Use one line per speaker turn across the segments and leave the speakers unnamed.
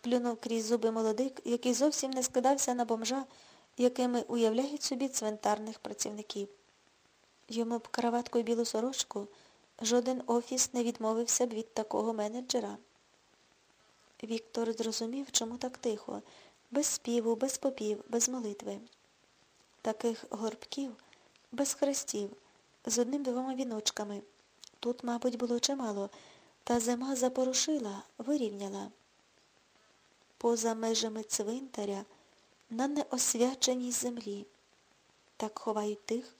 сплюнув крізь зуби молодик, який зовсім не скидався на бомжа, якими уявляють собі цвинтарних працівників. Йому б краватку і білу сорочку, жоден офіс не відмовився б від такого менеджера. Віктор зрозумів, чому так тихо, без співу, без попів, без молитви. Таких горбків, без хрестів, з одним двома віночками. Тут, мабуть, було чимало, та зима запорушила, вирівняла. Поза межами цвинтаря, на неосвяченій землі. Так ховають тих,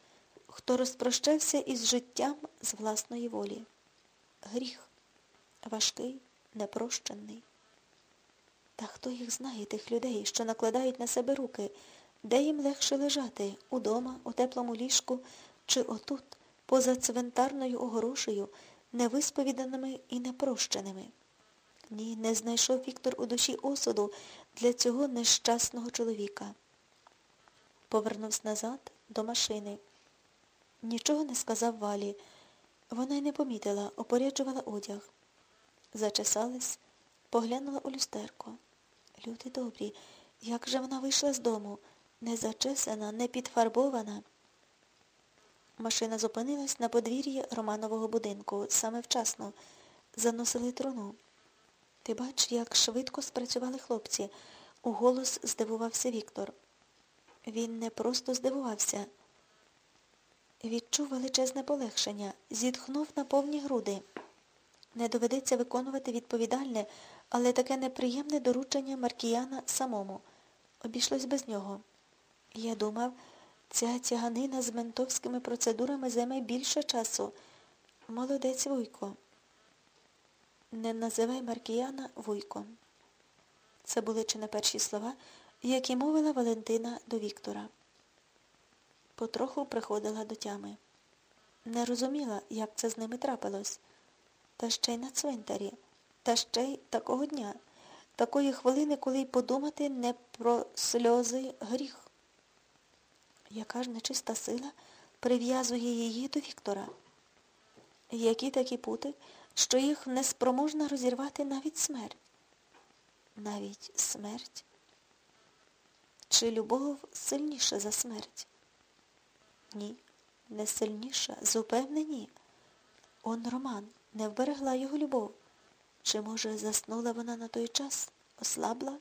хто розпрощався із життям з власної волі. Гріх важкий, непрощений. Та хто їх знає, тих людей, що накладають на себе руки, де їм легше лежати, удома, у теплому ліжку, чи отут, поза цвинтарною огорошею, невисповіданими і непрощеними. Ні, не знайшов Віктор у душі осуду для цього нещасного чоловіка. Повернувся назад до машини. Нічого не сказав Валі. Вона й не помітила, опоряджувала одяг. Зачесалась, поглянула у люстерко. Люди добрі, як же вона вийшла з дому, не зачесана, не підфарбована. Машина зупинилась на подвір'ї Романового будинку саме вчасно. Заносили труну. Ти бач, як швидко спрацювали хлопці. У голос здивувався Віктор. Він не просто здивувався. Відчув величезне полегшення, зітхнув на повні груди. Не доведеться виконувати відповідальне, але таке неприємне доручення Маркіяна самому. Обійшлось без нього. Я думав, ця тяганина з ментовськими процедурами займе більше часу. Молодець Вуйко. Не називай Маркіяна Вуйком. Це були чи не перші слова, які мовила Валентина до Віктора. Потроху приходила до тями. Не розуміла, як це з ними трапилось. Та ще й на цвинтарі, та ще й такого дня, такої хвилини, коли й подумати не про сльози гріх. Яка ж нечиста сила прив'язує її до Віктора? Які такі пути, що їх неспроможна розірвати навіть смерть? Навіть смерть? Чи любов сильніша за смерть? Ні, не сильніша, зупевне ні. Он Роман не вберегла його любов. Чи, може, заснула вона на той час, ослабла?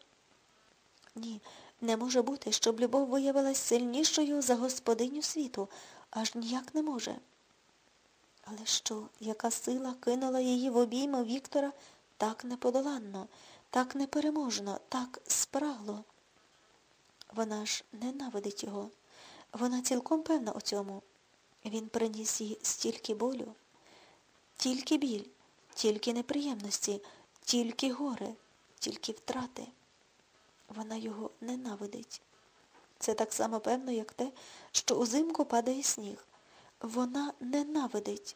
Ні, не може бути, щоб любов виявилась сильнішою за господиню світу, аж ніяк не може. Але що, яка сила кинула її в обійми Віктора так неподоланно, так непереможно, так спрагло? Вона ж ненавидить його. Вона цілком певна у цьому. Він приніс їй стільки болю, тільки біль, тільки неприємності, тільки горе, тільки втрати. Вона його ненавидить. Це так само певно, як те, що узимку падає сніг. Вона ненавидить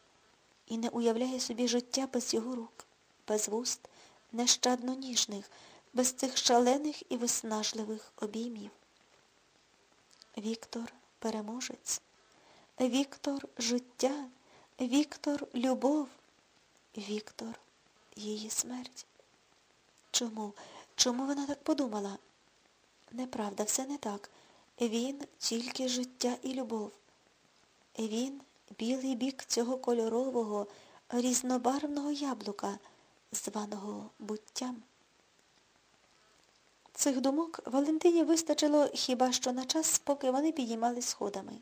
і не уявляє собі життя без його рук, без вуст, нещадно ніжних, без цих шалених і виснажливих обіймів. Віктор переможець, Віктор життя, Віктор любов, Віктор її смерть. Чому? Чому вона так подумала? Неправда, все не так. Він тільки життя і любов. Він білий бік цього кольорового, різнобарвного яблука, званого буттям. Цих думок Валентині вистачило хіба що на час, поки вони підіймались сходами.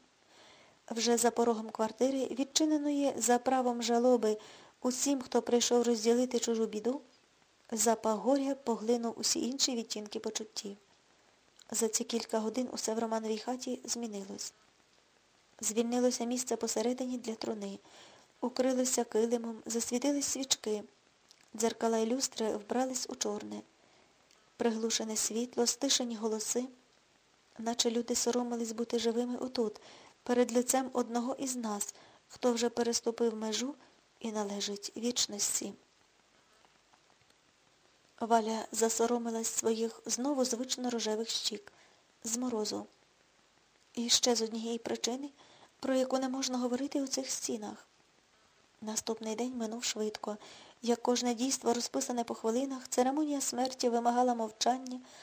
Вже за порогом квартири, відчиненої за правом жалоби усім, хто прийшов розділити чужу біду, запах горя поглинув усі інші відтінки почуттів. За ці кілька годин усе в Романовій хаті змінилось. Звільнилося місце посередині для труни, укрилося килимом, засвітились свічки, дзеркала й люстри вбрались у чорне приглушене світло, стишені голоси, наче люди соромились бути живими отут, перед лицем одного із нас, хто вже переступив межу і належить вічності. Валя засоромилась своїх знову звично рожевих щік, з морозу. І ще з однієї причини, про яку не можна говорити у цих стінах. Наступний день минув швидко. Як кожне дійство розписане по хвилинах, церемонія смерті вимагала мовчання,